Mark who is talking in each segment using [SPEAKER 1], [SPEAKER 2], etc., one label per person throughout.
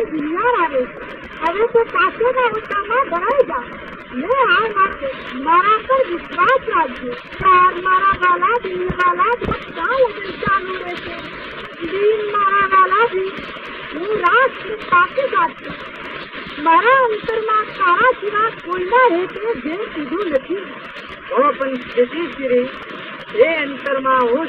[SPEAKER 1] મારી દુનિયા આવે હવે તો પાછળના ઉત્સાહમાં ભરાઈ જા લે આ માટે મારા પર વિશ્વાસ રાખજો તાર મારા વાલા દિલ વાલા બધા લગન ચાલુ રહેશે દિલ મારા વાલા દિલ હું રાષ્ટ્ર પાકીદાર છું મારા અંતરમાં તારા સિવાય કોઈના હેતુએ જે કીધું નથી
[SPEAKER 2] તો પણ સ્થિતિ શ્રી એ અંતરમાં હું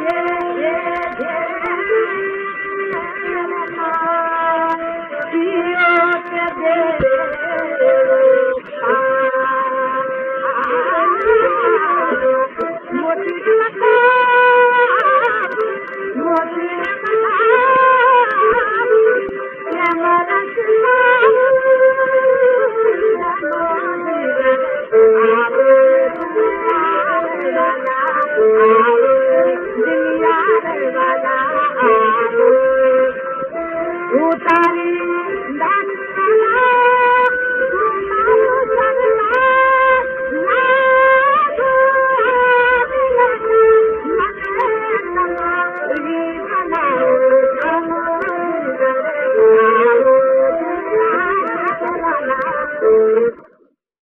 [SPEAKER 2] Yeah.